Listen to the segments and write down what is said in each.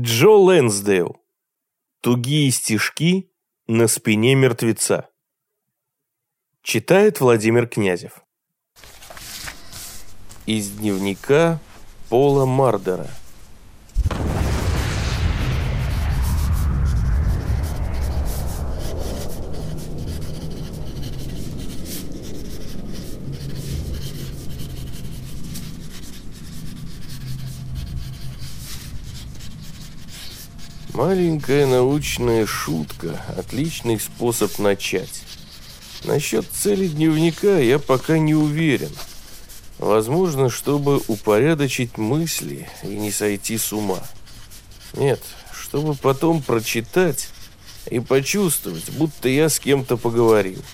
Джо Лэнсдейл. Тугие стежки на спине мертвеца. Читает Владимир Князев. Из дневника Пола Мардера. Маленькая научная шутка – отличный способ начать. Насчет цели дневника я пока не уверен. Возможно, чтобы упорядочить мысли и не сойти с ума. Нет, чтобы потом прочитать и почувствовать, будто я с кем-то поговорил.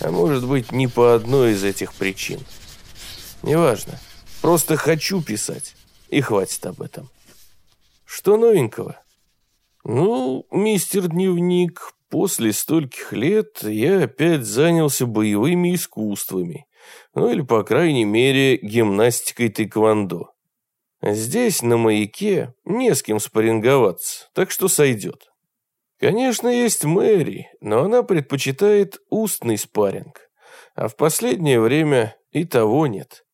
А может быть, не по одной из этих причин. Неважно. Просто хочу писать, и хватит об этом. Что новенького? Ну, мистер Дневник, после стольких лет я опять занялся боевыми искусствами. Ну или, по крайней мере, гимнастикой тэквондо. Здесь, на маяке, не с кем спарринговаться, так что сойдет. Конечно, есть Мэри, но она предпочитает устный спарринг. А в последнее время и того нет.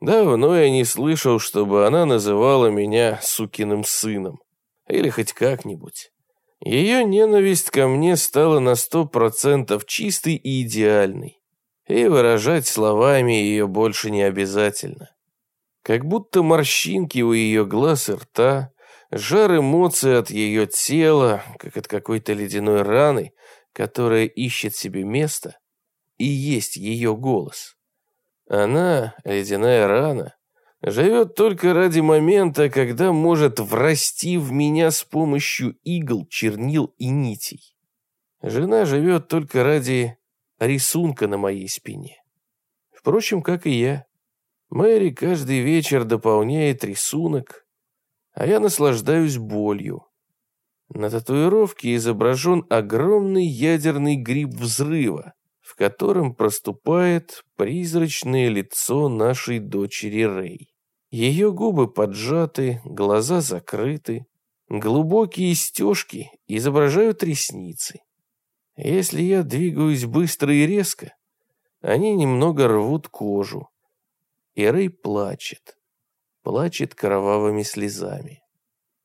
Давно я не слышал, чтобы она называла меня сукиным сыном. Или хоть как-нибудь. Ее ненависть ко мне стала на сто процентов чистой и идеальной. И выражать словами ее больше не обязательно. Как будто морщинки у ее глаз и рта, жар эмоций от ее тела, как от какой-то ледяной раны, которая ищет себе место, и есть ее голос. Она, ледяная рана, Живет только ради момента, когда может врасти в меня с помощью игл, чернил и нитей. Жена живет только ради рисунка на моей спине. Впрочем, как и я. Мэри каждый вечер дополняет рисунок, а я наслаждаюсь болью. На татуировке изображен огромный ядерный гриб взрыва, в котором проступает призрачное лицо нашей дочери Рэй. Ее губы поджаты, глаза закрыты, глубокие стежки изображают ресницы. Если я двигаюсь быстро и резко, они немного рвут кожу. И плачет, плачет кровавыми слезами.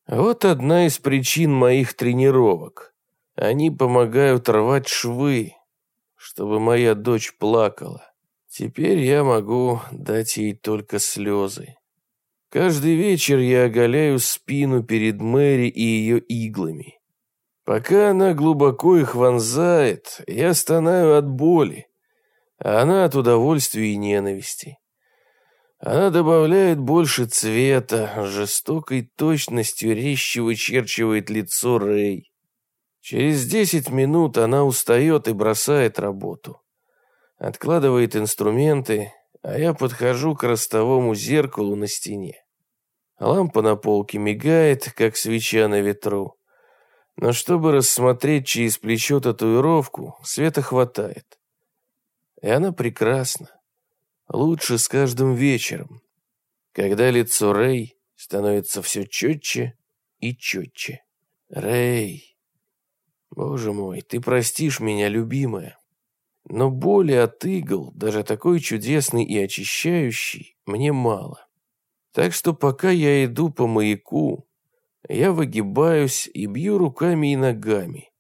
Вот одна из причин моих тренировок. Они помогают рвать швы, чтобы моя дочь плакала. Теперь я могу дать ей только слезы. Каждый вечер я оголяю спину перед Мэри и ее иглами. Пока она глубоко их вонзает, я стонаю от боли, а она от удовольствия и ненависти. Она добавляет больше цвета, жестокой точностью резче вычерчивает лицо Рэй. Через десять минут она устает и бросает работу. Откладывает инструменты, а я подхожу к ростовому зеркалу на стене. Лампа на полке мигает, как свеча на ветру. Но чтобы рассмотреть через плечо татуировку, света хватает. И она прекрасна. Лучше с каждым вечером, когда лицо Рэй становится все четче и четче. Рэй, Боже мой, ты простишь меня, любимая. Но боли от игл, даже такой чудесный и очищающий, мне мало. Так что пока я иду по маяку, я выгибаюсь и бью руками и ногами,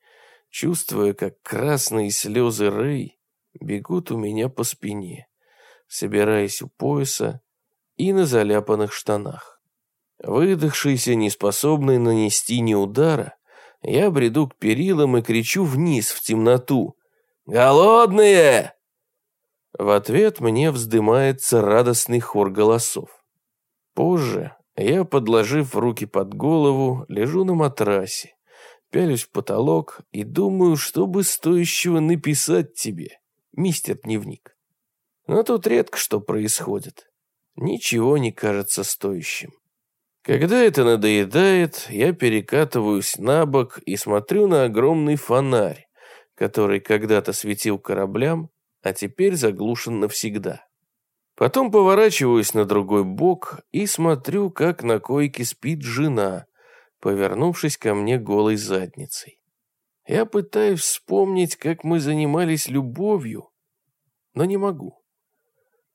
чувствуя, как красные слезы Рэй бегут у меня по спине, собираясь у пояса и на заляпанных штанах. Выдохшийся, неспособный нанести ни удара, я бреду к перилам и кричу вниз в темноту. «Голодные!» В ответ мне вздымается радостный хор голосов. Позже я, подложив руки под голову, лежу на матрасе, пялюсь в потолок и думаю, что бы стоящего написать тебе, мистер Дневник. Но тут редко что происходит. Ничего не кажется стоящим. Когда это надоедает, я перекатываюсь на бок и смотрю на огромный фонарь, который когда-то светил кораблям, а теперь заглушен навсегда. Потом поворачиваюсь на другой бок и смотрю, как на койке спит жена, повернувшись ко мне голой задницей. Я пытаюсь вспомнить, как мы занимались любовью, но не могу.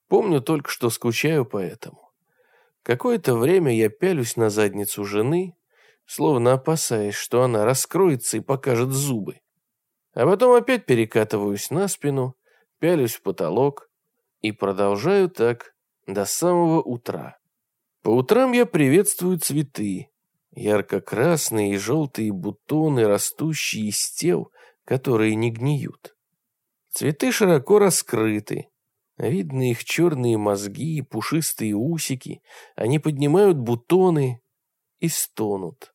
Помню только, что скучаю по этому. Какое-то время я пялюсь на задницу жены, словно опасаясь, что она раскроется и покажет зубы. А потом опять перекатываюсь на спину, пялюсь в потолок и продолжаю так до самого утра. По утрам я приветствую цветы, ярко-красные и желтые бутоны, растущие из тел, которые не гниют. Цветы широко раскрыты, видны их черные мозги, пушистые усики, они поднимают бутоны и стонут.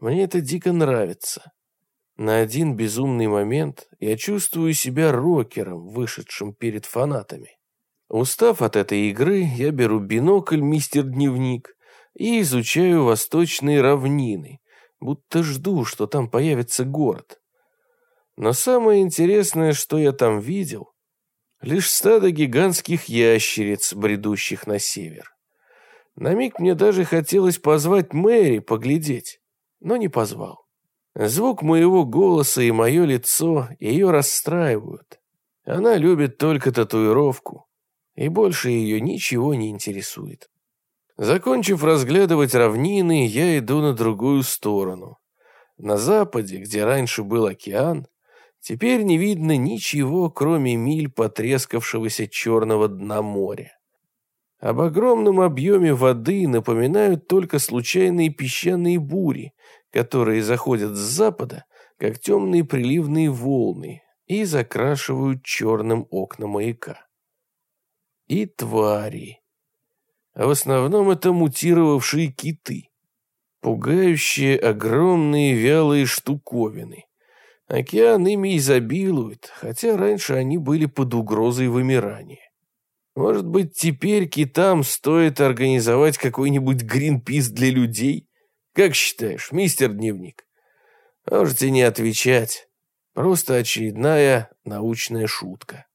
Мне это дико нравится. На один безумный момент я чувствую себя рокером, вышедшим перед фанатами. Устав от этой игры, я беру бинокль «Мистер Дневник» и изучаю восточные равнины, будто жду, что там появится город. Но самое интересное, что я там видел, лишь стадо гигантских ящериц, бредущих на север. На миг мне даже хотелось позвать Мэри поглядеть но не позвал. Звук моего голоса и мое лицо ее расстраивают. Она любит только татуировку, и больше ее ничего не интересует. Закончив разглядывать равнины, я иду на другую сторону. На западе, где раньше был океан, теперь не видно ничего, кроме миль потрескавшегося черного дна моря. Об огромном объеме воды напоминают только случайные песчаные бури, которые заходят с запада, как темные приливные волны, и закрашивают черным окна маяка. И твари. А в основном это мутировавшие киты. Пугающие огромные вялые штуковины. Океан ими изобилует, хотя раньше они были под угрозой вымирания. Может быть, теперь китам стоит организовать какой-нибудь гринпис для людей? Как считаешь, мистер Дневник? Можете не отвечать. Просто очередная научная шутка.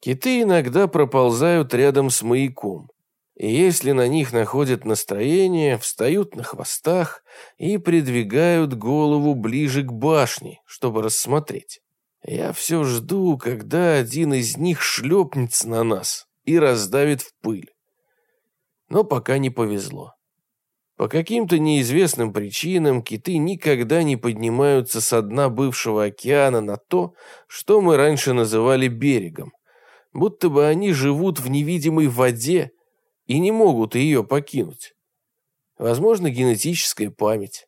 Киты иногда проползают рядом с маяком. И если на них находят настроение, встают на хвостах и придвигают голову ближе к башне, чтобы рассмотреть. Я все жду, когда один из них шлепнется на нас, и раздавит в пыль. Но пока не повезло. По каким-то неизвестным причинам киты никогда не поднимаются со дна бывшего океана на то, что мы раньше называли берегом, будто бы они живут в невидимой воде и не могут ее покинуть. Возможно, генетическая память.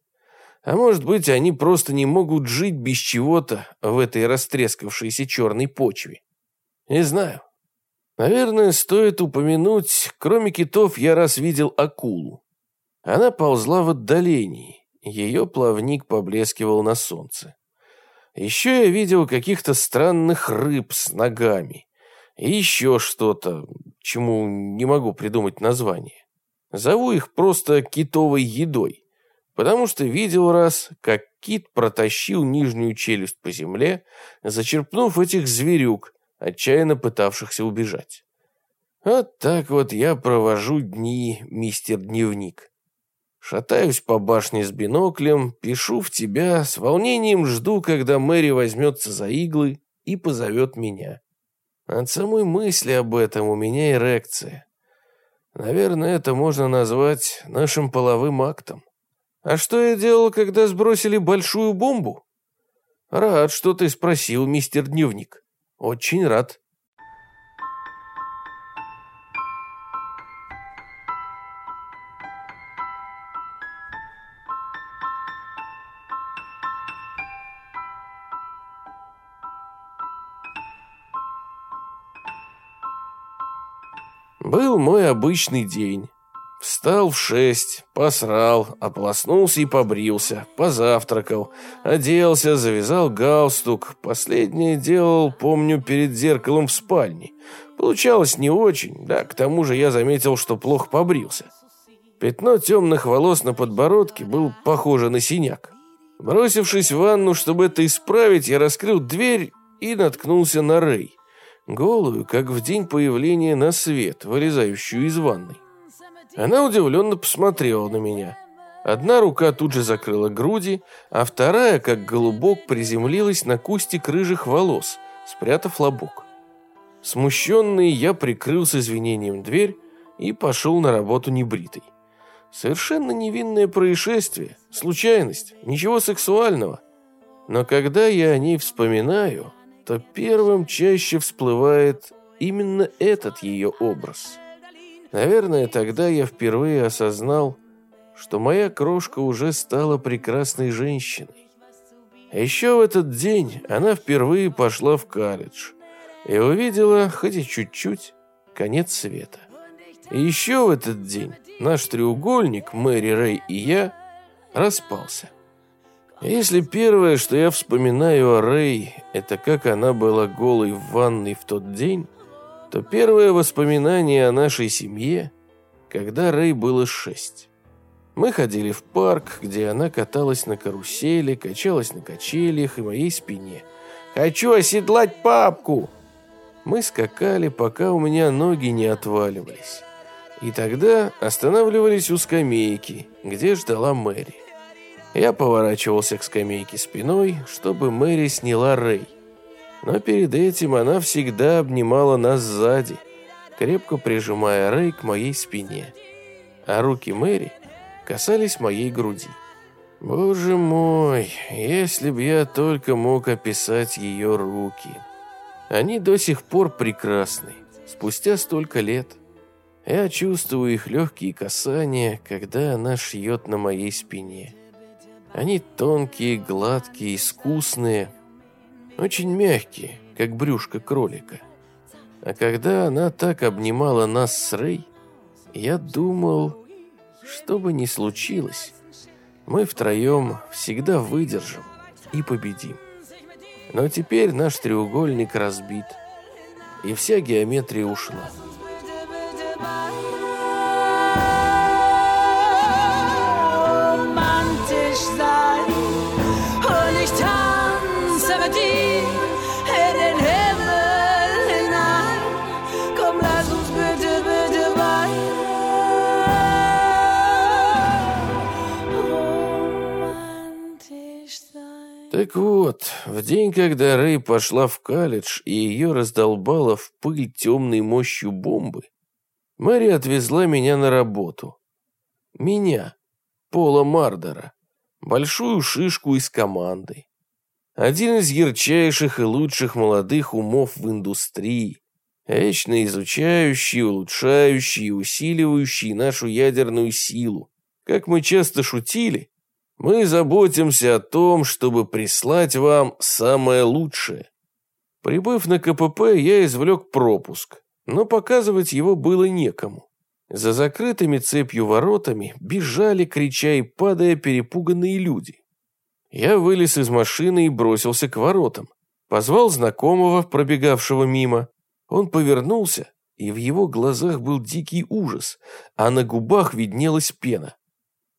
А может быть, они просто не могут жить без чего-то в этой растрескавшейся черной почве. Не знаю. Наверное, стоит упомянуть, кроме китов я раз видел акулу. Она ползла в отдалении, ее плавник поблескивал на солнце. Еще я видел каких-то странных рыб с ногами. И еще что-то, чему не могу придумать название. Зову их просто китовой едой, потому что видел раз, как кит протащил нижнюю челюсть по земле, зачерпнув этих зверюк, отчаянно пытавшихся убежать. Вот так вот я провожу дни, мистер Дневник. Шатаюсь по башне с биноклем, пишу в тебя, с волнением жду, когда Мэри возьмется за иглы и позовет меня. От самой мысли об этом у меня эрекция. Наверное, это можно назвать нашим половым актом. А что я делал, когда сбросили большую бомбу? Рад, что ты спросил, мистер Дневник. Очень рад. Был мой обычный день. Встал в шесть, посрал, ополоснулся и побрился, позавтракал, оделся, завязал галстук. Последнее делал, помню, перед зеркалом в спальне. Получалось не очень, да, к тому же я заметил, что плохо побрился. Пятно темных волос на подбородке был похоже на синяк. Бросившись в ванну, чтобы это исправить, я раскрыл дверь и наткнулся на Рэй. Голую, как в день появления на свет, вылезающую из ванной. Она удивленно посмотрела на меня. Одна рука тут же закрыла груди, а вторая, как голубок, приземлилась на кустик рыжих волос, спрятав лобок. Смущенный, я прикрыл с извинением дверь и пошел на работу небритый. Совершенно невинное происшествие, случайность, ничего сексуального. Но когда я о ней вспоминаю, то первым чаще всплывает именно этот ее образ. Наверное, тогда я впервые осознал, что моя крошка уже стала прекрасной женщиной. Еще в этот день она впервые пошла в колледж и увидела, хоть и чуть-чуть, конец света. И еще в этот день наш треугольник, Мэри Рэй и я, распался. Если первое, что я вспоминаю о Рэй, это как она была голой в ванной в тот день, то первое воспоминание о нашей семье, когда Рэй было шесть. Мы ходили в парк, где она каталась на карусели, качалась на качелях и моей спине. «Хочу оседлать папку!» Мы скакали, пока у меня ноги не отваливались. И тогда останавливались у скамейки, где ждала Мэри. Я поворачивался к скамейке спиной, чтобы Мэри сняла Рэй. Но перед этим она всегда обнимала нас сзади, крепко прижимая Рэй к моей спине. А руки Мэри касались моей груди. Боже мой, если б я только мог описать ее руки. Они до сих пор прекрасны, спустя столько лет. Я чувствую их легкие касания, когда она шьет на моей спине. Они тонкие, гладкие, искусные, очень мягкие, как брюшко кролика. А когда она так обнимала нас с Рэй, я думал, что бы ни случилось, мы втроем всегда выдержим и победим. Но теперь наш треугольник разбит, и вся геометрия ушла. Так вот, в день, когда Рэй пошла в колледж и ее раздолбала в пыль темной мощью бомбы, Мэри отвезла меня на работу. Меня, Пола Мардера, большую шишку из команды. Один из ярчайших и лучших молодых умов в индустрии, вечно изучающий, улучшающий и усиливающий нашу ядерную силу. Как мы часто шутили, мы заботимся о том, чтобы прислать вам самое лучшее. Прибыв на КПП, я извлек пропуск, но показывать его было некому. За закрытыми цепью воротами бежали, крича и падая, перепуганные люди. Я вылез из машины и бросился к воротам. Позвал знакомого, пробегавшего мимо. Он повернулся, и в его глазах был дикий ужас, а на губах виднелась пена.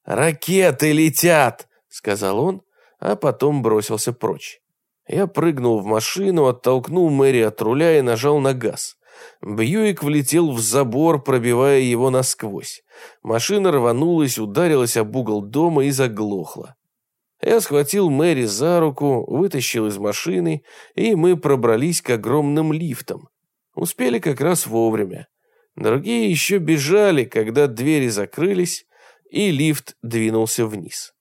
«Ракеты летят!» — сказал он, а потом бросился прочь. Я прыгнул в машину, оттолкнул Мэри от руля и нажал на газ. Бьюик влетел в забор, пробивая его насквозь. Машина рванулась, ударилась об угол дома и заглохла. Я схватил Мэри за руку, вытащил из машины, и мы пробрались к огромным лифтам. Успели как раз вовремя. Другие еще бежали, когда двери закрылись, и лифт двинулся вниз.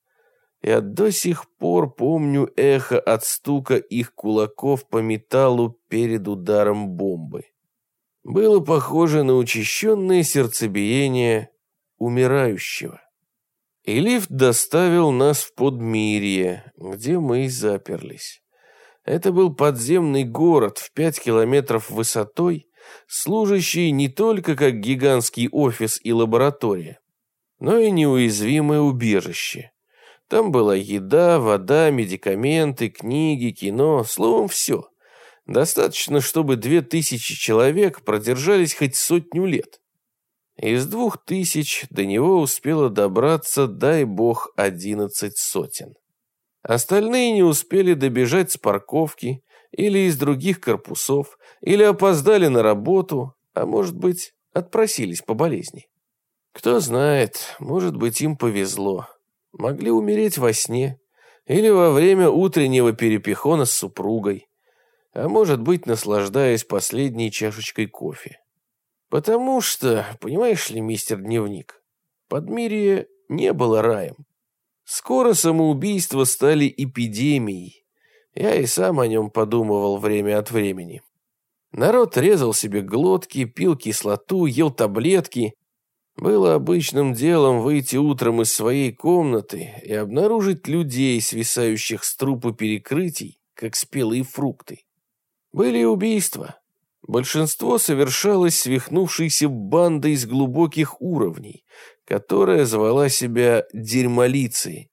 Я до сих пор помню эхо от стука их кулаков по металлу перед ударом бомбы. Было похоже на учащенное сердцебиение умирающего. И лифт доставил нас в подмирье, где мы и заперлись. Это был подземный город в пять километров высотой, служащий не только как гигантский офис и лаборатория, но и неуязвимое убежище. Там была еда, вода, медикаменты, книги, кино, словом, все. Достаточно, чтобы две тысячи человек продержались хоть сотню лет. Из двух тысяч до него успело добраться, дай бог, одиннадцать сотен. Остальные не успели добежать с парковки или из других корпусов, или опоздали на работу, а может быть, отпросились по болезни. Кто знает, может быть, им повезло. Могли умереть во сне или во время утреннего перепихона с супругой, а может быть, наслаждаясь последней чашечкой кофе. Потому что, понимаешь ли, мистер Дневник, Подмирье не было раем. Скоро самоубийства стали эпидемией. Я и сам о нем подумывал время от времени. Народ резал себе глотки, пил кислоту, ел таблетки. Было обычным делом выйти утром из своей комнаты и обнаружить людей, свисающих с трупа перекрытий, как спелые фрукты. Были убийства. Большинство совершалось свихнувшейся бандой из глубоких уровней, которая звала себя дерьмолицией.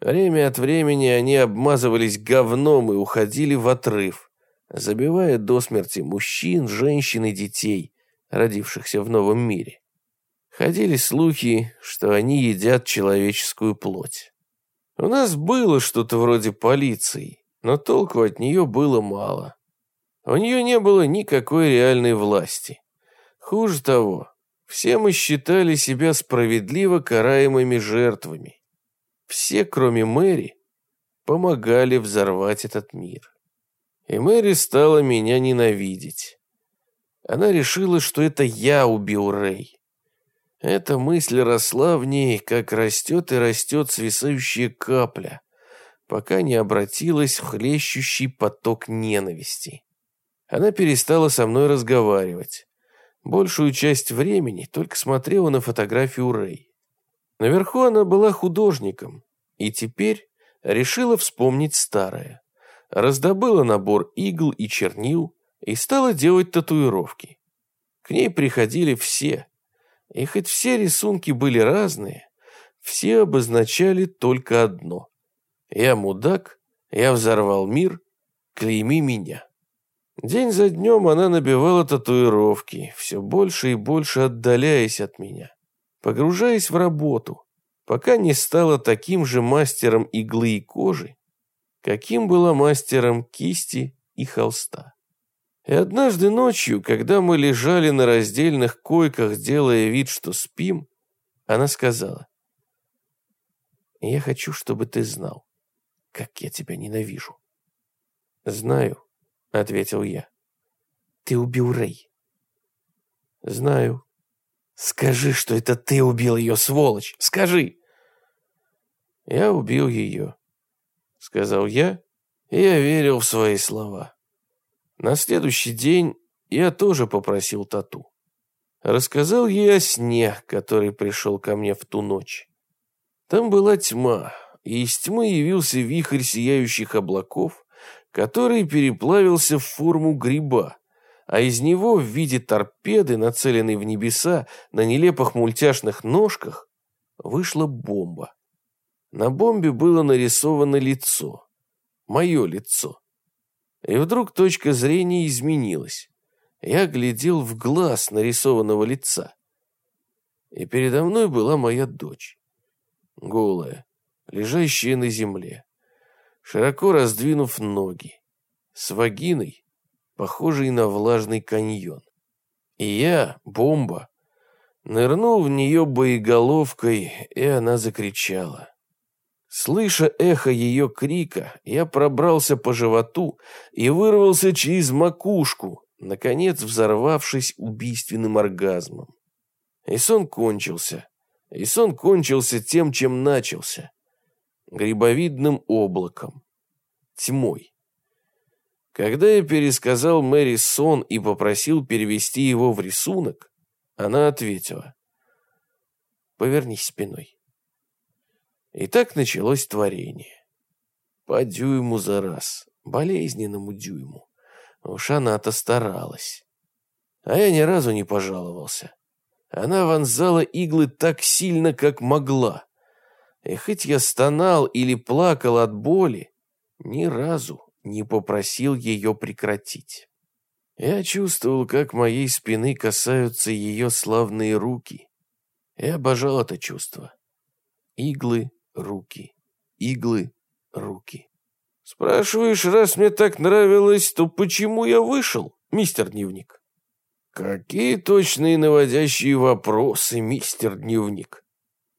Время от времени они обмазывались говном и уходили в отрыв, забивая до смерти мужчин, женщин и детей, родившихся в новом мире. Ходили слухи, что они едят человеческую плоть. У нас было что-то вроде полиции, но толку от нее было мало. У нее не было никакой реальной власти. Хуже того, все мы считали себя справедливо караемыми жертвами. Все, кроме Мэри, помогали взорвать этот мир. И Мэри стала меня ненавидеть. Она решила, что это я убил Рэй. Эта мысль росла в ней, как растет и растет свисающая капля, пока не обратилась в хлещущий поток ненависти. Она перестала со мной разговаривать. Большую часть времени только смотрела на фотографию Рэй. Наверху она была художником, и теперь решила вспомнить старое. Раздобыла набор игл и чернил и стала делать татуировки. К ней приходили все, и хоть все рисунки были разные, все обозначали только одно. Я мудак, я взорвал мир, клейми меня. День за днем она набивала татуировки, все больше и больше отдаляясь от меня, погружаясь в работу, пока не стала таким же мастером иглы и кожи, каким была мастером кисти и холста. И однажды ночью, когда мы лежали на раздельных койках, делая вид, что спим, она сказала, «Я хочу, чтобы ты знал, как я тебя ненавижу». «Знаю», — ответил я. «Ты убил Рэй». «Знаю». «Скажи, что это ты убил ее, сволочь! Скажи!» «Я убил ее», — сказал я, и я верил в свои слова. На следующий день я тоже попросил Тату. Рассказал ей о сне, который пришел ко мне в ту ночь. Там была тьма, и из тьмы явился вихрь сияющих облаков, который переплавился в форму гриба, а из него в виде торпеды, нацеленной в небеса на нелепых мультяшных ножках, вышла бомба. На бомбе было нарисовано лицо. Мое лицо. И вдруг точка зрения изменилась. Я глядел в глаз нарисованного лица. И передо мной была моя дочь. Голая, лежащая на земле широко раздвинув ноги, с вагиной, похожей на влажный каньон. И я, бомба, нырнул в нее боеголовкой, и она закричала. Слыша эхо ее крика, я пробрался по животу и вырвался через макушку, наконец взорвавшись убийственным оргазмом. И сон кончился. И сон кончился тем, чем начался грибовидным облаком, тьмой. Когда я пересказал Мэри сон и попросил перевести его в рисунок, она ответила, «Повернись спиной». И так началось творение. По дюйму за раз, болезненному дюйму. Уж она-то старалась. А я ни разу не пожаловался. Она вонзала иглы так сильно, как могла. И хоть я стонал или плакал от боли, ни разу не попросил ее прекратить. Я чувствовал, как моей спины касаются ее славные руки. Я обожал это чувство. Иглы, руки, иглы, руки. Спрашиваешь, раз мне так нравилось, то почему я вышел, мистер Дневник? Какие точные наводящие вопросы, мистер Дневник.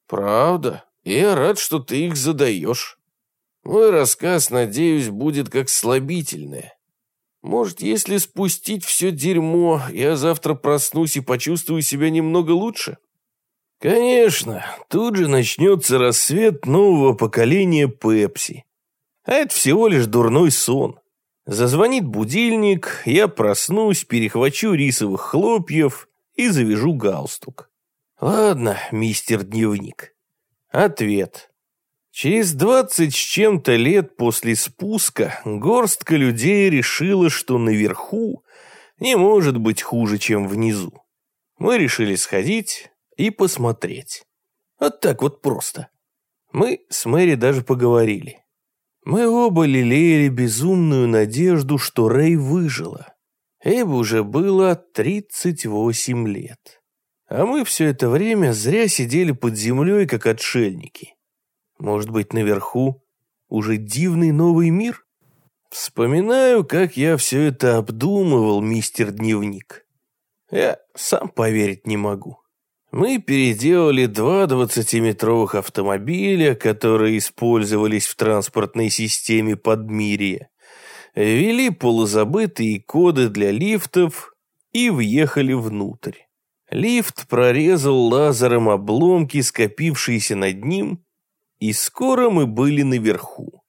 Правда, Я рад, что ты их задаешь. Мой рассказ, надеюсь, будет как слабительное. Может, если спустить все дерьмо, я завтра проснусь и почувствую себя немного лучше? Конечно, тут же начнется рассвет нового поколения Пепси. А это всего лишь дурной сон. Зазвонит будильник, я проснусь, перехвачу рисовых хлопьев и завяжу галстук. Ладно, мистер Дневник. Ответ. Через двадцать с чем-то лет после спуска горстка людей решила, что наверху не может быть хуже, чем внизу. Мы решили сходить и посмотреть. Вот так вот просто. Мы с Мэри даже поговорили. Мы оба лелеяли безумную надежду, что Рэй выжила. Эйбу уже было 38 лет. А мы все это время зря сидели под землей, как отшельники. Может быть, наверху уже дивный новый мир? Вспоминаю, как я все это обдумывал, мистер Дневник. Я сам поверить не могу. Мы переделали два двадцатиметровых автомобиля, которые использовались в транспортной системе Подмирья, ввели полузабытые коды для лифтов и въехали внутрь. Лифт прорезал лазером обломки, скопившиеся над ним, и скоро мы были наверху.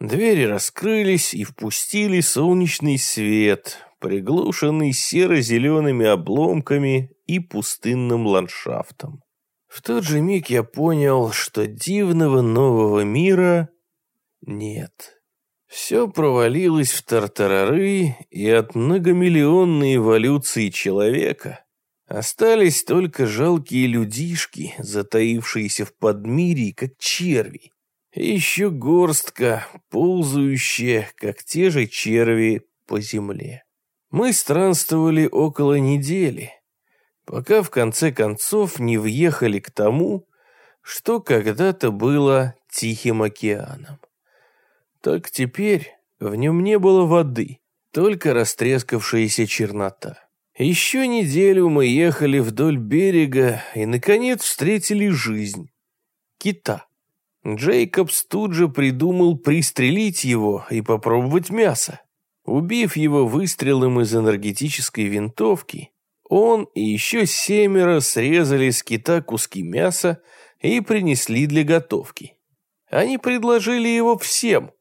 Двери раскрылись и впустили солнечный свет, приглушенный серо-зелеными обломками и пустынным ландшафтом. В тот же миг я понял, что дивного нового мира нет. Все провалилось в тартарары, и от многомиллионной эволюции человека остались только жалкие людишки, затаившиеся в подмирье, как черви. И еще горстка, ползающая, как те же черви, по земле. Мы странствовали около недели, пока в конце концов не въехали к тому, что когда-то было Тихим океаном. Только теперь в нем не было воды, только растрескавшаяся чернота. Еще неделю мы ехали вдоль берега и, наконец, встретили жизнь. Кита. Джейкобс тут же придумал пристрелить его и попробовать мясо. Убив его выстрелом из энергетической винтовки, он и еще семеро срезали с кита куски мяса и принесли для готовки. Они предложили его всем,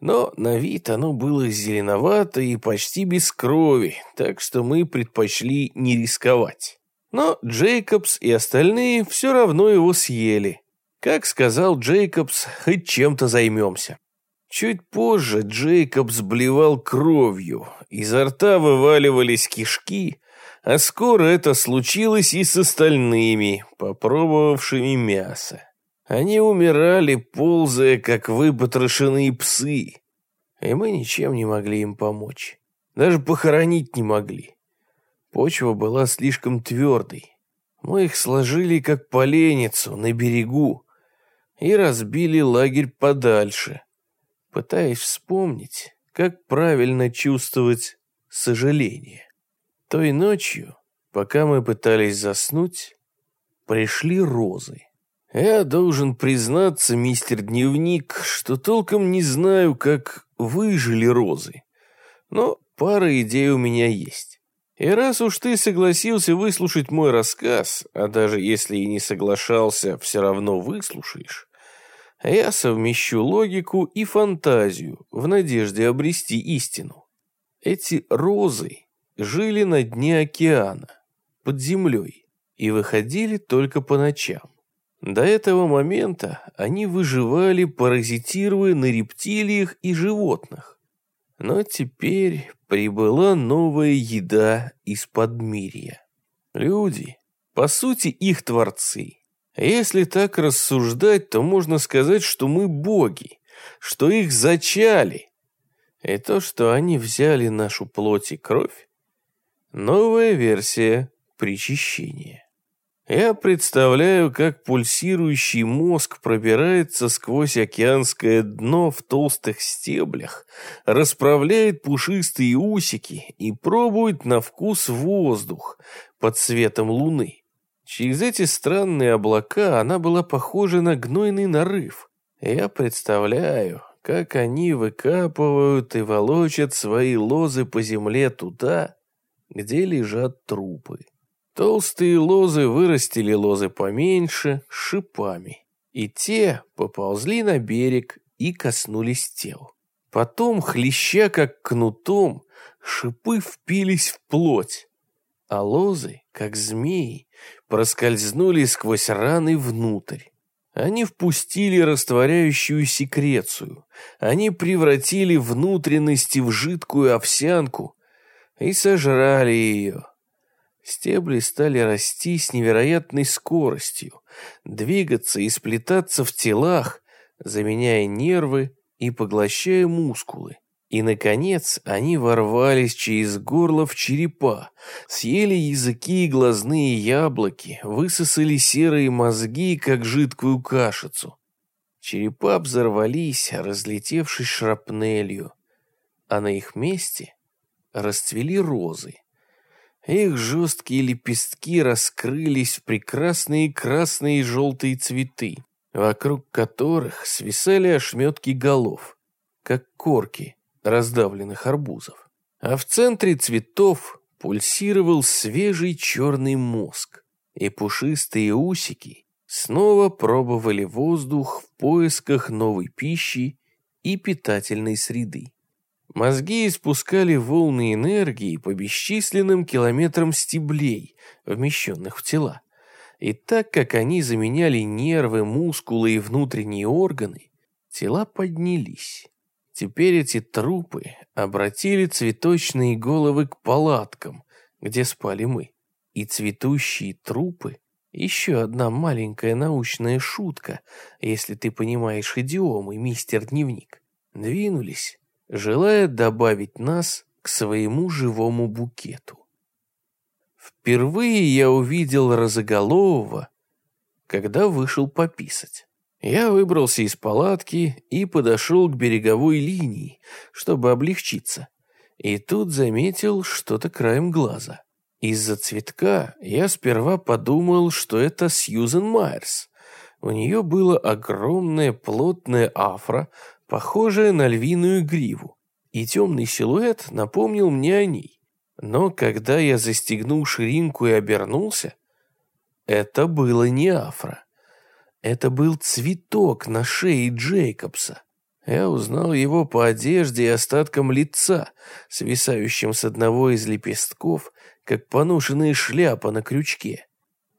но на вид оно было зеленовато и почти без крови, так что мы предпочли не рисковать. Но Джейкобс и остальные все равно его съели. Как сказал Джейкобс, хоть чем-то займемся. Чуть позже Джейкобс блевал кровью, изо рта вываливались кишки, а скоро это случилось и с остальными, попробовавшими мясо. Они умирали, ползая, как выпотрошенные псы, и мы ничем не могли им помочь. Даже похоронить не могли. Почва была слишком твердой. Мы их сложили, как поленницу, на берегу, и разбили лагерь подальше, пытаясь вспомнить, как правильно чувствовать сожаление. Той ночью, пока мы пытались заснуть, пришли розы. Я должен признаться, мистер Дневник, что толком не знаю, как выжили розы. Но пара идей у меня есть. И раз уж ты согласился выслушать мой рассказ, а даже если и не соглашался, все равно выслушаешь, я совмещу логику и фантазию в надежде обрести истину. Эти розы жили на дне океана, под землей, и выходили только по ночам. До этого момента они выживали, паразитируя на рептилиях и животных. Но теперь прибыла новая еда из подмирья. Люди, по сути, их творцы. Если так рассуждать, то можно сказать, что мы боги, что их зачали. И то, что они взяли нашу плоть и кровь, новая версия причащения. Я представляю, как пульсирующий мозг пробирается сквозь океанское дно в толстых стеблях, расправляет пушистые усики и пробует на вкус воздух под светом луны. Через эти странные облака она была похожа на гнойный нарыв. Я представляю, как они выкапывают и волочат свои лозы по земле туда, где лежат трупы. Толстые лозы вырастили лозы поменьше, шипами, и те поползли на берег и коснулись тел. Потом, хлеща как кнутом, шипы впились в плоть, а лозы, как змеи, проскользнули сквозь раны внутрь. Они впустили растворяющую секрецию, они превратили внутренности в жидкую овсянку и сожрали ее. Стебли стали расти с невероятной скоростью, двигаться и сплетаться в телах, заменяя нервы и поглощая мускулы. И, наконец, они ворвались через горло в черепа, съели языки и глазные яблоки, высосали серые мозги, как жидкую кашицу. Черепа взорвались, разлетевшись шрапнелью, а на их месте расцвели розы. Их жесткие лепестки раскрылись в прекрасные красные и желтые цветы, вокруг которых свисали ошметки голов, как корки раздавленных арбузов. А в центре цветов пульсировал свежий черный мозг, и пушистые усики снова пробовали воздух в поисках новой пищи и питательной среды. Мозги испускали волны энергии по бесчисленным километрам стеблей, вмещенных в тела. И так как они заменяли нервы, мускулы и внутренние органы, тела поднялись. Теперь эти трупы обратили цветочные головы к палаткам, где спали мы. И цветущие трупы — еще одна маленькая научная шутка, если ты понимаешь идиомы, мистер Дневник. Двинулись, желая добавить нас к своему живому букету. Впервые я увидел Розоголового, когда вышел пописать. Я выбрался из палатки и подошел к береговой линии, чтобы облегчиться. И тут заметил что-то краем глаза. Из-за цветка я сперва подумал, что это Сьюзен Майерс. У нее было огромное плотное афро, похожее на львиную гриву, и темный силуэт напомнил мне о ней. Но когда я застегнул ширинку и обернулся, это было не афро. Это был цветок на шее Джейкобса. Я узнал его по одежде и остаткам лица, свисающим с одного из лепестков, как поношенная шляпа на крючке.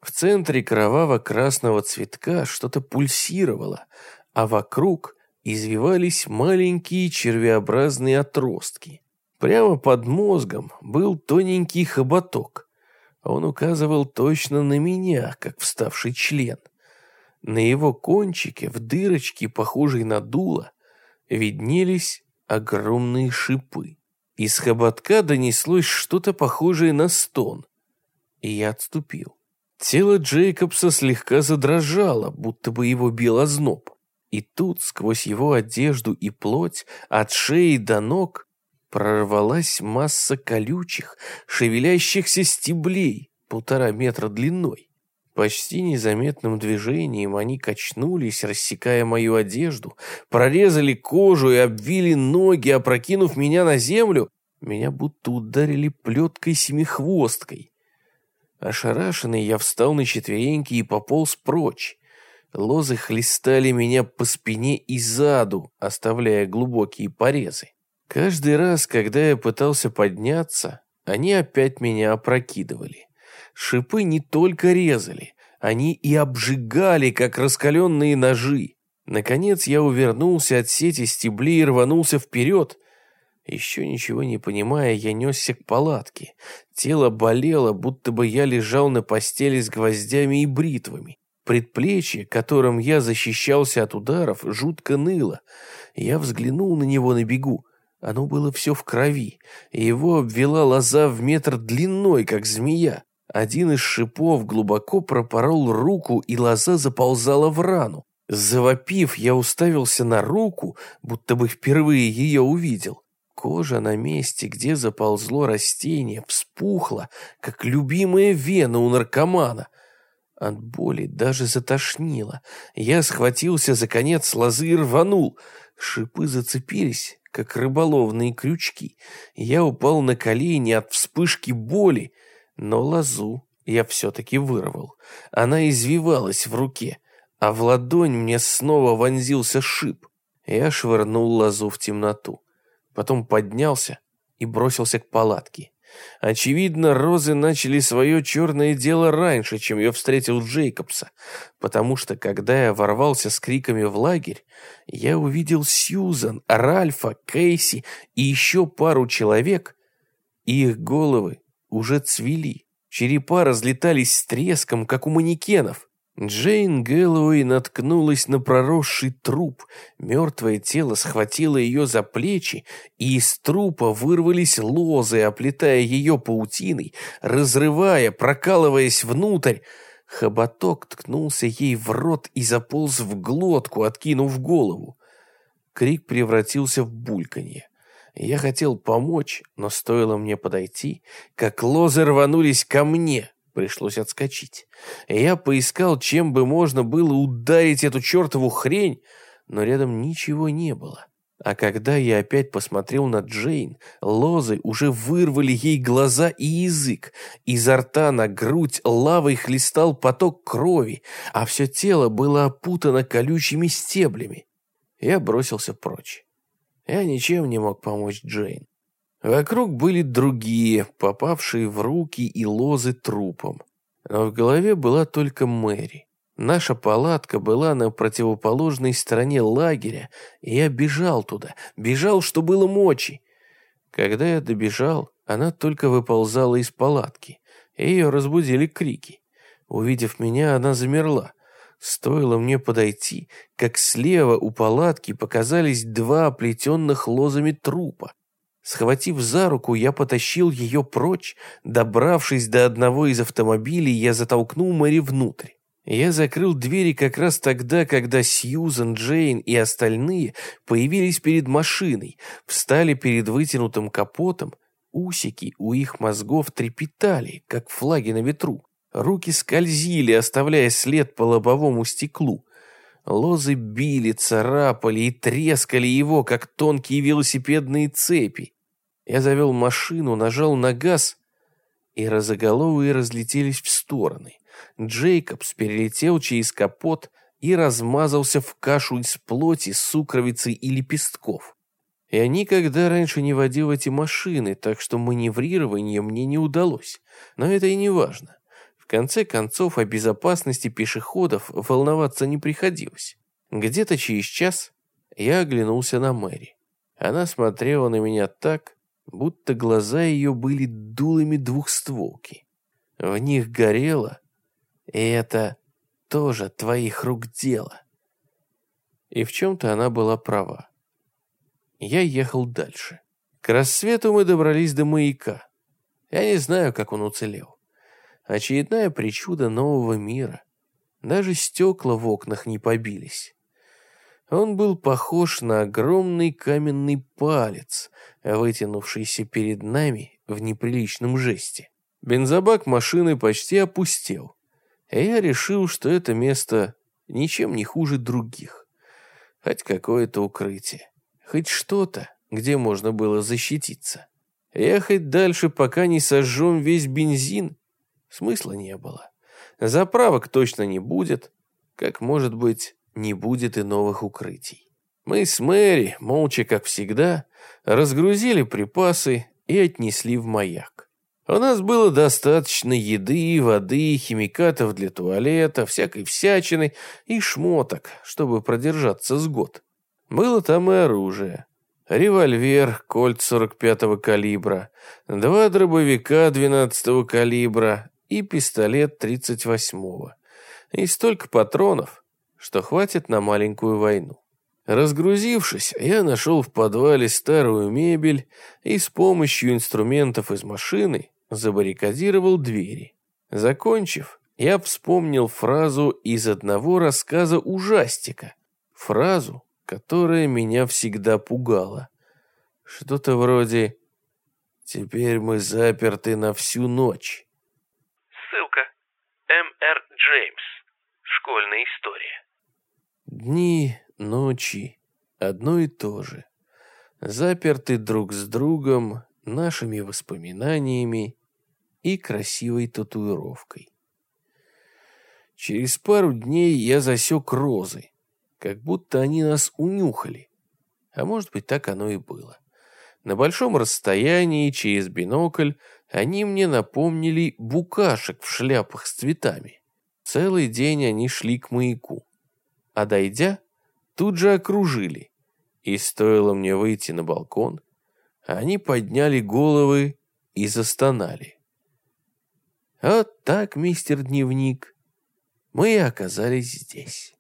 В центре кроваво-красного цветка что-то пульсировало, а вокруг извивались маленькие червеобразные отростки. Прямо под мозгом был тоненький хоботок. Он указывал точно на меня, как вставший член — на его кончике, в дырочке, похожей на дуло, виднелись огромные шипы. Из хоботка донеслось что-то похожее на стон, и я отступил. Тело Джейкобса слегка задрожало, будто бы его бил озноб. И тут, сквозь его одежду и плоть, от шеи до ног, прорвалась масса колючих, шевелящихся стеблей, полтора метра длиной. Почти незаметным движением они качнулись, рассекая мою одежду, прорезали кожу и обвили ноги, опрокинув меня на землю. Меня будто ударили плеткой-семихвосткой. Ошарашенный я встал на четвереньки и пополз прочь. Лозы хлестали меня по спине и заду, оставляя глубокие порезы. Каждый раз, когда я пытался подняться, они опять меня опрокидывали. Шипы не только резали, они и обжигали, как раскаленные ножи. Наконец я увернулся от сети стеблей и рванулся вперед. Еще ничего не понимая, я несся к палатке. Тело болело, будто бы я лежал на постели с гвоздями и бритвами. Предплечье, которым я защищался от ударов, жутко ныло. Я взглянул на него на бегу. Оно было все в крови, и его обвела лоза в метр длиной, как змея. Один из шипов глубоко пропорол руку, и лоза заползала в рану. Завопив, я уставился на руку, будто бы впервые ее увидел. Кожа на месте, где заползло растение, вспухла, как любимая вена у наркомана. От боли даже затошнило. Я схватился за конец лозы и рванул. Шипы зацепились, как рыболовные крючки. Я упал на колени от вспышки боли, но лозу я все-таки вырвал. Она извивалась в руке, а в ладонь мне снова вонзился шип. Я швырнул лозу в темноту. Потом поднялся и бросился к палатке. Очевидно, розы начали свое черное дело раньше, чем я встретил Джейкобса, потому что, когда я ворвался с криками в лагерь, я увидел Сьюзан, Ральфа, Кейси и еще пару человек, и их головы уже цвели. Черепа разлетались с треском, как у манекенов. Джейн Гэллоуэй наткнулась на проросший труп. Мертвое тело схватило ее за плечи, и из трупа вырвались лозы, оплетая ее паутиной, разрывая, прокалываясь внутрь. Хоботок ткнулся ей в рот и заполз в глотку, откинув голову. Крик превратился в бульканье. Я хотел помочь, но стоило мне подойти, как лозы рванулись ко мне — Пришлось отскочить. Я поискал, чем бы можно было ударить эту чертову хрень, но рядом ничего не было. А когда я опять посмотрел на Джейн, лозы уже вырвали ей глаза и язык. Изо рта на грудь лавой хлестал поток крови, а все тело было опутано колючими стеблями. Я бросился прочь. Я ничем не мог помочь Джейн. Вокруг были другие, попавшие в руки и лозы трупом. Но в голове была только Мэри. Наша палатка была на противоположной стороне лагеря, и я бежал туда, бежал, что было мочи. Когда я добежал, она только выползала из палатки, и ее разбудили крики. Увидев меня, она замерла. Стоило мне подойти, как слева у палатки показались два оплетенных лозами трупа. Схватив за руку, я потащил ее прочь. Добравшись до одного из автомобилей, я затолкнул Мэри внутрь. Я закрыл двери как раз тогда, когда Сьюзен, Джейн и остальные появились перед машиной, встали перед вытянутым капотом. Усики у их мозгов трепетали, как флаги на ветру. Руки скользили, оставляя след по лобовому стеклу. Лозы били, царапали и трескали его, как тонкие велосипедные цепи. Я завел машину, нажал на газ, и розоголовые разлетелись в стороны. Джейкобс перелетел через капот и размазался в кашу из плоти, сукровицы и лепестков. Я никогда раньше не водил эти машины, так что маневрирование мне не удалось. Но это и не важно. В конце концов, о безопасности пешеходов волноваться не приходилось. Где-то через час я оглянулся на Мэри. Она смотрела на меня так, будто глаза ее были дулами двухстволки. В них горело, и это тоже твоих рук дело. И в чем-то она была права. Я ехал дальше. К рассвету мы добрались до маяка. Я не знаю, как он уцелел. Очередная причуда нового мира. Даже стекла в окнах не побились. Он был похож на огромный каменный палец, вытянувшийся перед нами в неприличном жесте. Бензобак машины почти опустел, и я решил, что это место ничем не хуже других. Хоть какое-то укрытие, хоть что-то, где можно было защититься. Ехать дальше, пока не сожжем весь бензин, смысла не было. Заправок точно не будет, как может быть не будет и новых укрытий. Мы с Мэри, молча как всегда, разгрузили припасы и отнесли в маяк. У нас было достаточно еды, воды, химикатов для туалета, всякой всячины и шмоток, чтобы продержаться с год. Было там и оружие. Револьвер, кольт 45-го калибра, два дробовика 12-го калибра и пистолет 38-го. И столько патронов, что хватит на маленькую войну. Разгрузившись, я нашел в подвале старую мебель и с помощью инструментов из машины забаррикадировал двери. Закончив, я вспомнил фразу из одного рассказа ужастика. Фразу, которая меня всегда пугала. Что-то вроде «Теперь мы заперты на всю ночь». Дни, ночи, одно и то же. Заперты друг с другом, нашими воспоминаниями и красивой татуировкой. Через пару дней я засек розы, как будто они нас унюхали. А может быть, так оно и было. На большом расстоянии, через бинокль, они мне напомнили букашек в шляпах с цветами. Целый день они шли к маяку. А дойдя, тут же окружили. И стоило мне выйти на балкон, они подняли головы и застонали. Вот так, мистер Дневник, мы и оказались здесь.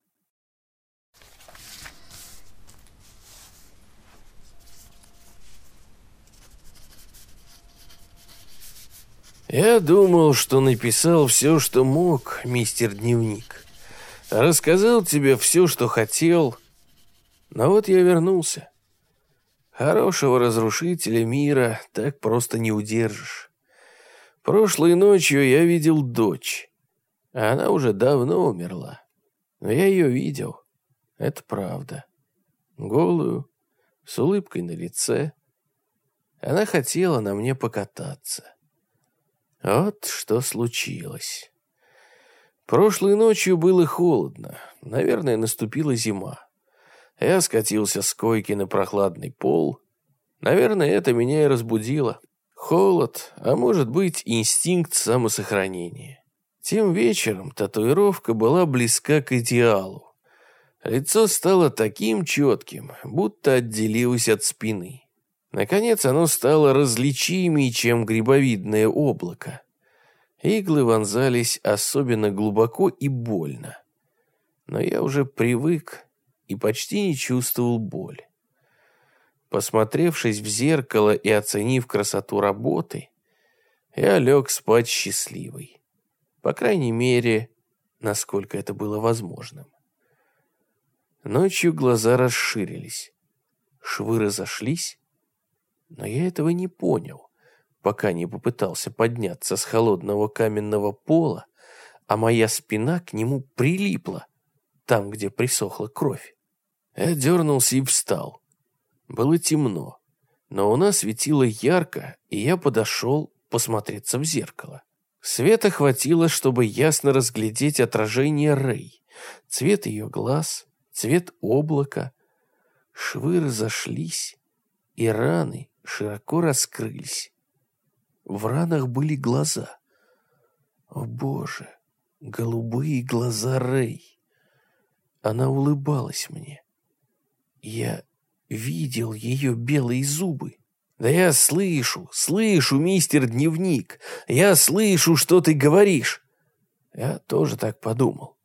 Я думал, что написал все, что мог, мистер Дневник. Рассказал тебе все, что хотел. Но вот я вернулся. Хорошего разрушителя мира так просто не удержишь. Прошлой ночью я видел дочь. Она уже давно умерла. Но я ее видел. Это правда. Голую, с улыбкой на лице. Она хотела на мне покататься. Вот что случилось. Прошлой ночью было холодно. Наверное, наступила зима. Я скатился с койки на прохладный пол. Наверное, это меня и разбудило. Холод, а может быть, инстинкт самосохранения. Тем вечером татуировка была близка к идеалу. Лицо стало таким четким, будто отделилось от спины. Наконец оно стало различимее, чем грибовидное облако. Иглы вонзались особенно глубоко и больно. Но я уже привык и почти не чувствовал боль. Посмотревшись в зеркало и оценив красоту работы, я лег спать счастливый. По крайней мере, насколько это было возможным. Ночью глаза расширились. Швы разошлись, но я этого не понял, пока не попытался подняться с холодного каменного пола, а моя спина к нему прилипла, там, где присохла кровь. Я дернулся и встал. Было темно, но у нас светило ярко, и я подошел посмотреться в зеркало. Света хватило, чтобы ясно разглядеть отражение Рэй, цвет ее глаз, цвет облака. Швы разошлись, и раны широко раскрылись. В ранах были глаза. О боже, голубые глаза Рэй. Она улыбалась мне. Я видел ее белые зубы. Да я слышу, слышу, мистер Дневник. Я слышу, что ты говоришь. Я тоже так подумал.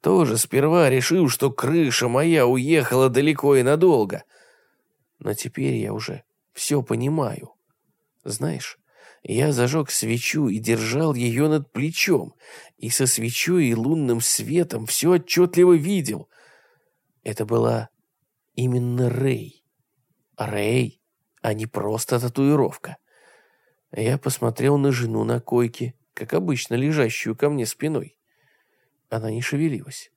Тоже сперва решил, что крыша моя уехала далеко и надолго. Но теперь я уже все понимаю. Знаешь, я зажег свечу и держал ее над плечом, и со свечой и лунным светом все отчетливо видел. Это была именно Рэй. Рэй, а не просто татуировка. Я посмотрел на жену на койке, как обычно лежащую ко мне спиной. Она не шевелилась.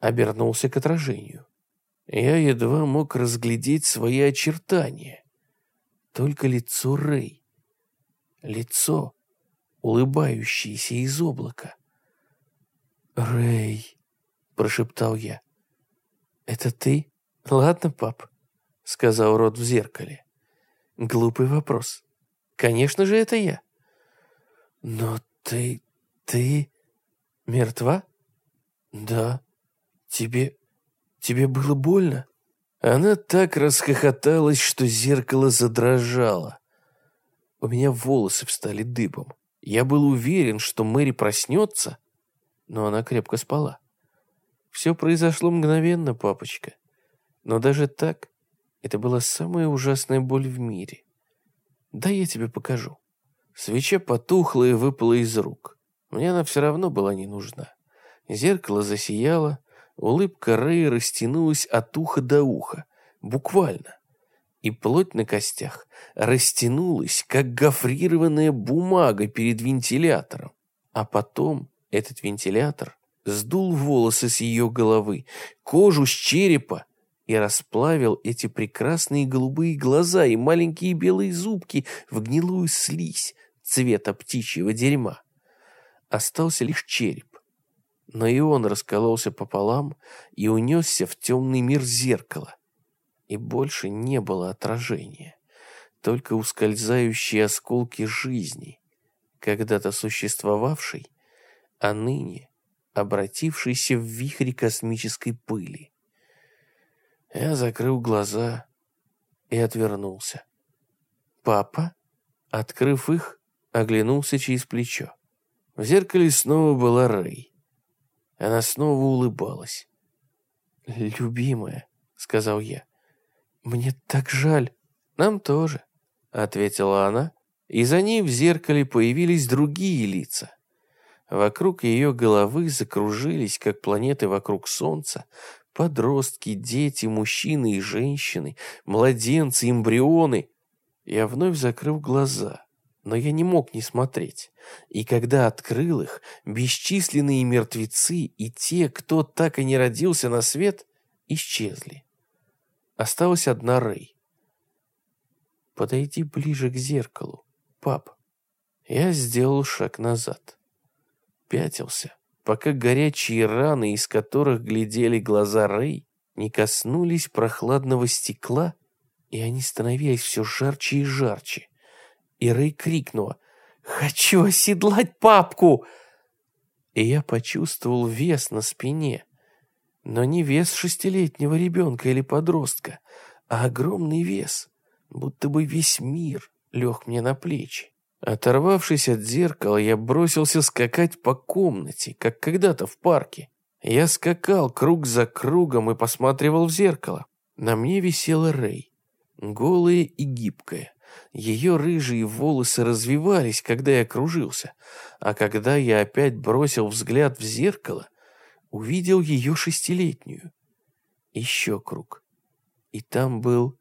Обернулся к отражению. Я едва мог разглядеть свои очертания. Только лицо Рэй. Лицо, улыбающееся из облака. «Рэй», — прошептал я. «Это ты?» «Ладно, пап», — сказал Рот в зеркале. «Глупый вопрос. Конечно же, это я». «Но ты... ты... мертва?» «Да. Тебе... тебе было больно?» Она так расхохоталась, что зеркало задрожало. У меня волосы встали дыбом. Я был уверен, что Мэри проснется, но она крепко спала. Все произошло мгновенно, папочка. Но даже так, это была самая ужасная боль в мире. Да я тебе покажу. Свеча потухла и выпала из рук. Мне она все равно была не нужна. Зеркало засияло, Улыбка Рэя растянулась от уха до уха, буквально. И плоть на костях растянулась, как гофрированная бумага перед вентилятором. А потом этот вентилятор сдул волосы с ее головы, кожу с черепа и расплавил эти прекрасные голубые глаза и маленькие белые зубки в гнилую слизь цвета птичьего дерьма. Остался лишь череп. Но и он раскололся пополам и унесся в темный мир зеркала. И больше не было отражения, только ускользающие осколки жизни, когда-то существовавшей, а ныне обратившейся в вихрь космической пыли. Я закрыл глаза и отвернулся. Папа, открыв их, оглянулся через плечо. В зеркале снова была Рэй. Она снова улыбалась. «Любимая», — сказал я, — «мне так жаль». «Нам тоже», — ответила она, и за ней в зеркале появились другие лица. Вокруг ее головы закружились, как планеты вокруг Солнца, Подростки, дети, мужчины и женщины, младенцы, эмбрионы. Я вновь закрыл глаза, но я не мог не смотреть. И когда открыл их, бесчисленные мертвецы и те, кто так и не родился на свет, исчезли. Осталась одна Рэй. «Подойди ближе к зеркалу, пап». Я сделал шаг назад. Пятился пока горячие раны, из которых глядели глаза Рэй, не коснулись прохладного стекла, и они становились все жарче и жарче. И Рэй крикнула «Хочу оседлать папку!» И я почувствовал вес на спине, но не вес шестилетнего ребенка или подростка, а огромный вес, будто бы весь мир лег мне на плечи. Оторвавшись от зеркала, я бросился скакать по комнате, как когда-то в парке. Я скакал круг за кругом и посматривал в зеркало. На мне висела Рэй, голая и гибкая. Ее рыжие волосы развивались, когда я кружился, а когда я опять бросил взгляд в зеркало, увидел ее шестилетнюю. Еще круг. И там был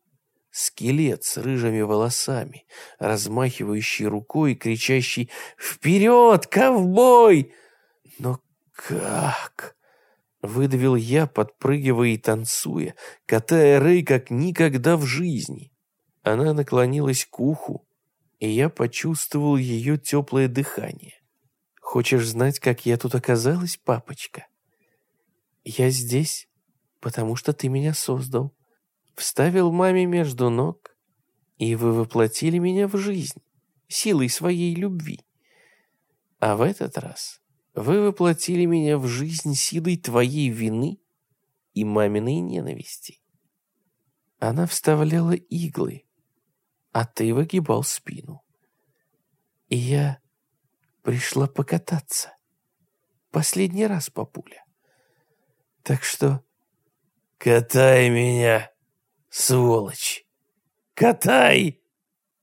Скелет с рыжими волосами, размахивающий рукой и кричащий «Вперед, ковбой!» Но как? Выдавил я, подпрыгивая и танцуя, катая Рэй как никогда в жизни. Она наклонилась к уху, и я почувствовал ее теплое дыхание. «Хочешь знать, как я тут оказалась, папочка?» «Я здесь, потому что ты меня создал вставил маме между ног, и вы воплотили меня в жизнь силой своей любви. А в этот раз вы воплотили меня в жизнь силой твоей вины и маминой ненависти. Она вставляла иглы, а ты выгибал спину. И я пришла покататься. Последний раз, папуля. Так что... «Катай меня!» Сволочь! Катай!»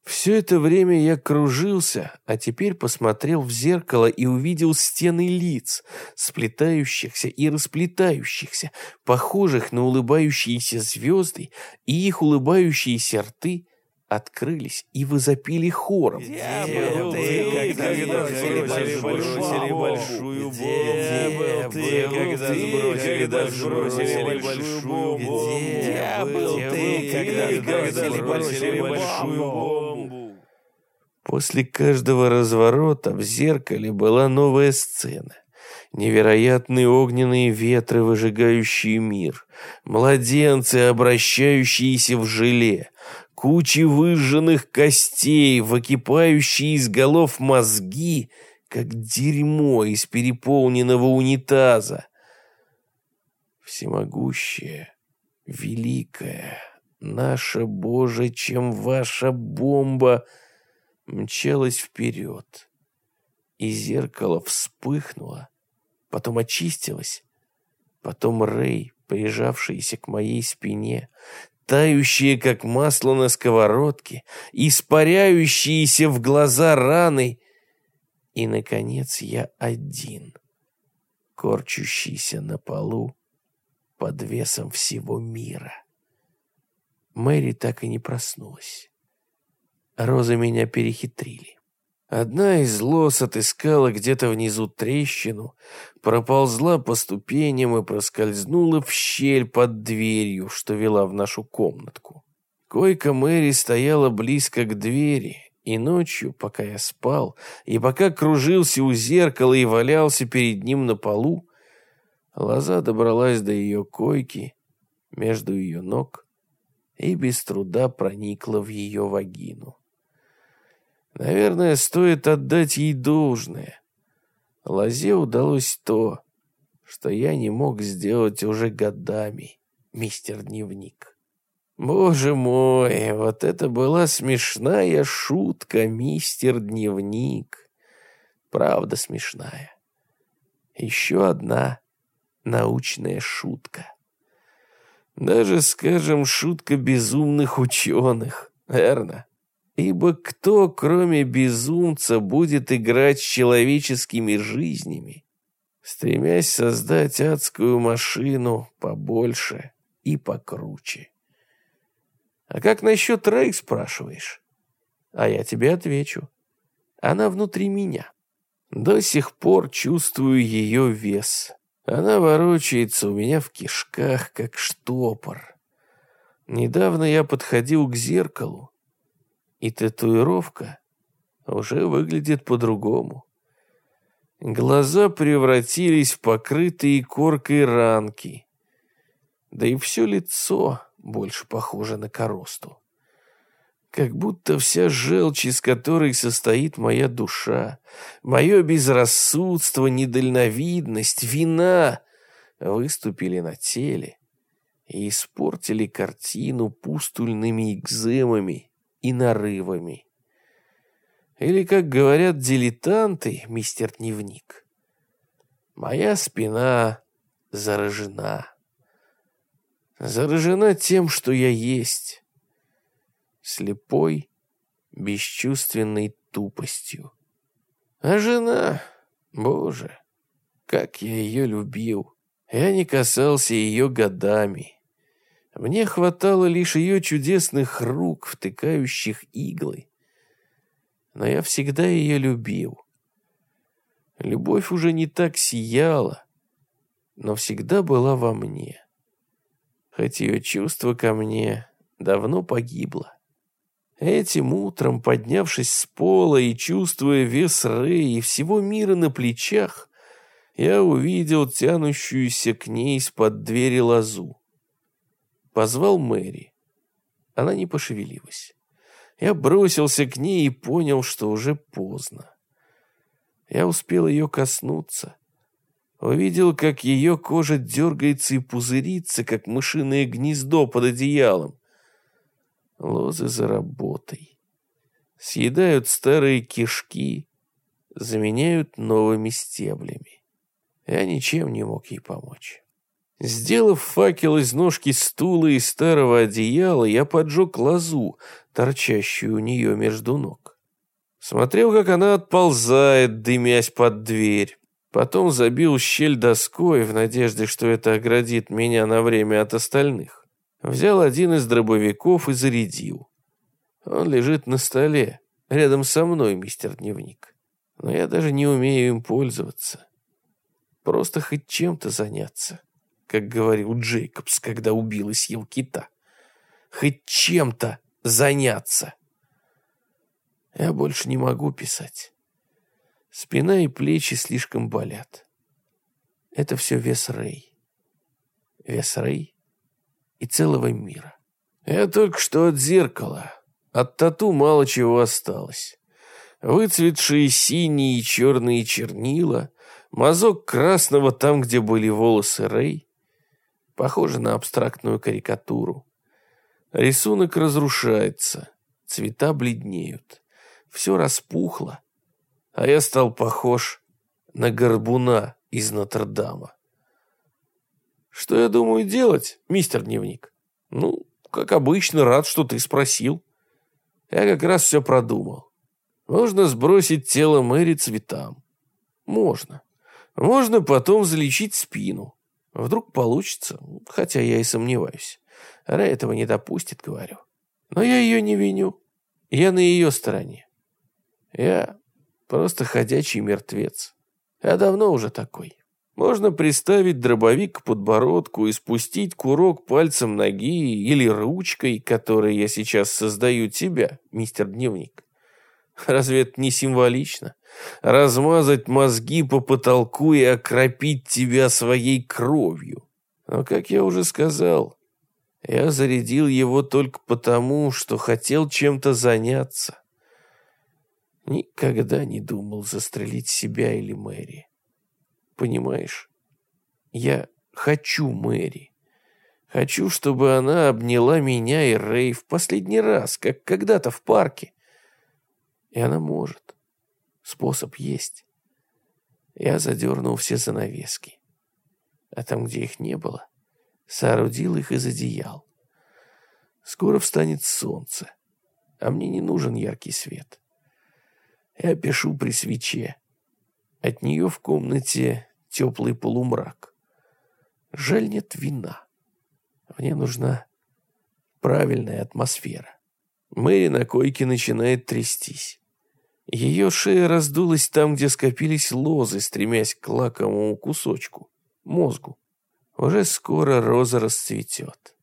Все это время я кружился, а теперь посмотрел в зеркало и увидел стены лиц, сплетающихся и расплетающихся, похожих на улыбающиеся звезды, и их улыбающиеся рты открылись и возопили хором. Где был ты, когда сбросили большую бомбу? Где был ты, когда сбросили большую бомбу? Где был ты, когда сбросили большую бомбу? После каждого разворота в зеркале была новая сцена. Невероятные огненные ветры, выжигающие мир. Младенцы, обращающиеся в желе кучи выжженных костей, выкипающие из голов мозги, как дерьмо из переполненного унитаза. Всемогущая, великая, наша Боже, чем ваша бомба, мчалась вперед. И зеркало вспыхнуло, потом очистилось, потом Рэй, прижавшийся к моей спине, тающие, как масло на сковородке, испаряющиеся в глаза раны. И, наконец, я один, корчущийся на полу под весом всего мира. Мэри так и не проснулась. Розы меня перехитрили. Одна из лос отыскала где-то внизу трещину, проползла по ступеням и проскользнула в щель под дверью, что вела в нашу комнатку. Койка Мэри стояла близко к двери, и ночью, пока я спал, и пока кружился у зеркала и валялся перед ним на полу, лоза добралась до ее койки, между ее ног, и без труда проникла в ее вагину. Наверное, стоит отдать ей должное. Лозе удалось то, что я не мог сделать уже годами, мистер Дневник. Боже мой, вот это была смешная шутка, мистер Дневник. Правда смешная. Еще одна научная шутка. Даже, скажем, шутка безумных ученых, верно? Ибо кто, кроме безумца, будет играть с человеческими жизнями, стремясь создать адскую машину побольше и покруче? А как насчет Рэй, спрашиваешь? А я тебе отвечу. Она внутри меня. До сих пор чувствую ее вес. Она ворочается у меня в кишках, как штопор. Недавно я подходил к зеркалу, и татуировка уже выглядит по-другому. Глаза превратились в покрытые коркой ранки, да и все лицо больше похоже на коросту. Как будто вся желчь, из которой состоит моя душа, мое безрассудство, недальновидность, вина, выступили на теле и испортили картину пустульными экземами и нарывами. Или, как говорят дилетанты, мистер Дневник, моя спина заражена. Заражена тем, что я есть. Слепой, бесчувственной тупостью. А жена, боже, как я ее любил. Я не касался ее годами. Мне хватало лишь ее чудесных рук, втыкающих иглы. Но я всегда ее любил. Любовь уже не так сияла, но всегда была во мне. Хоть ее чувство ко мне давно погибло. Этим утром, поднявшись с пола и чувствуя вес Рэи и всего мира на плечах, я увидел тянущуюся к ней из-под двери лозу. Позвал Мэри. Она не пошевелилась. Я бросился к ней и понял, что уже поздно. Я успел ее коснуться. Увидел, как ее кожа дергается и пузырится, как мышиное гнездо под одеялом. Лозы за работой. Съедают старые кишки, заменяют новыми стеблями. Я ничем не мог ей помочь. Сделав факел из ножки стула и старого одеяла, я поджег лозу, торчащую у нее между ног. Смотрел, как она отползает, дымясь под дверь. Потом забил щель доской в надежде, что это оградит меня на время от остальных. Взял один из дробовиков и зарядил. Он лежит на столе, рядом со мной, мистер Дневник. Но я даже не умею им пользоваться. Просто хоть чем-то заняться как говорил Джейкобс, когда убил и съел кита. Хоть чем-то заняться. Я больше не могу писать. Спина и плечи слишком болят. Это все вес Рэй. Вес Рэй и целого мира. Я только что от зеркала. От тату мало чего осталось. Выцветшие синие и черные чернила, мазок красного там, где были волосы Рэй, Похоже на абстрактную карикатуру. Рисунок разрушается, цвета бледнеют, все распухло, а я стал похож на горбуна из Нотр-Дама. Что я думаю делать, мистер Дневник? Ну, как обычно, рад, что ты спросил. Я как раз все продумал. Можно сбросить тело Мэри цветам. Можно. Можно потом залечить спину. Вдруг получится, хотя я и сомневаюсь. Рэй этого не допустит, говорю. Но я ее не виню. Я на ее стороне. Я Просто ходячий мертвец. Я давно уже такой. Можно приставить дробовик к подбородку и спустить курок пальцем ноги или ручкой, которой я сейчас создаю тебя, мистер Дневник. Разве это не символично? Размазать мозги по потолку и окропить тебя своей кровью. Но, как я уже сказал, я зарядил его только потому, что хотел чем-то заняться. Никогда не думал застрелить себя или Мэри. Понимаешь, я хочу Мэри. Хочу, чтобы она обняла меня и Рэй в последний раз, как когда-то в парке. И она может. Способ есть. Я задернул все занавески. А там, где их не было, соорудил их из одеял. Скоро встанет солнце, а мне не нужен яркий свет. Я пишу при свече. От нее в комнате теплый полумрак. Жаль, нет вина. Мне нужна правильная атмосфера. Мэри на койке начинает трястись. Ее шея раздулась там, где скопились лозы, стремясь к лакомому кусочку, мозгу. Уже скоро роза расцветет.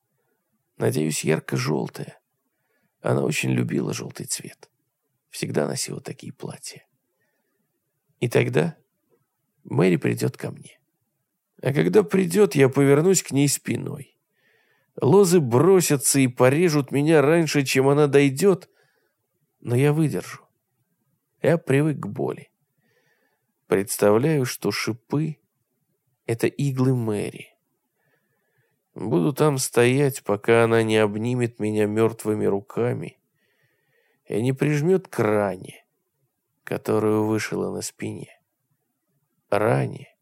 Надеюсь, ярко-желтая. Она очень любила желтый цвет. Всегда носила такие платья. И тогда Мэри придет ко мне. А когда придет, я повернусь к ней спиной. Лозы бросятся и порежут меня раньше, чем она дойдет, но я выдержу. Я привык к боли. Представляю, что шипы — это иглы Мэри. Буду там стоять, пока она не обнимет меня мертвыми руками и не прижмет к ране, которую вышила на спине. Ране,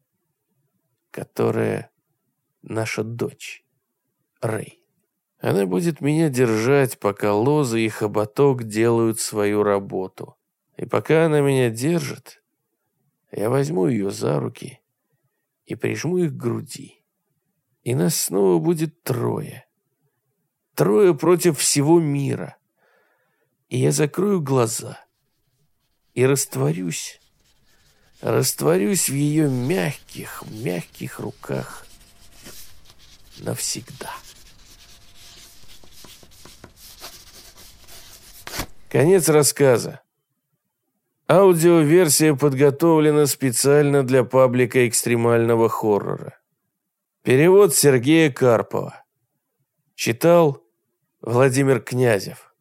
которая наша дочь, Рэй. Она будет меня держать, пока лозы и хоботок делают свою работу. И пока она меня держит, я возьму ее за руки и прижму их к груди и нас снова будет трое. Трое против всего мира. И я закрою глаза и растворюсь, растворюсь в ее мягких, мягких руках навсегда. Конец рассказа. Аудиоверсия подготовлена специально для паблика экстремального хоррора. Перевод Сергея Карпова. Читал Владимир Князев.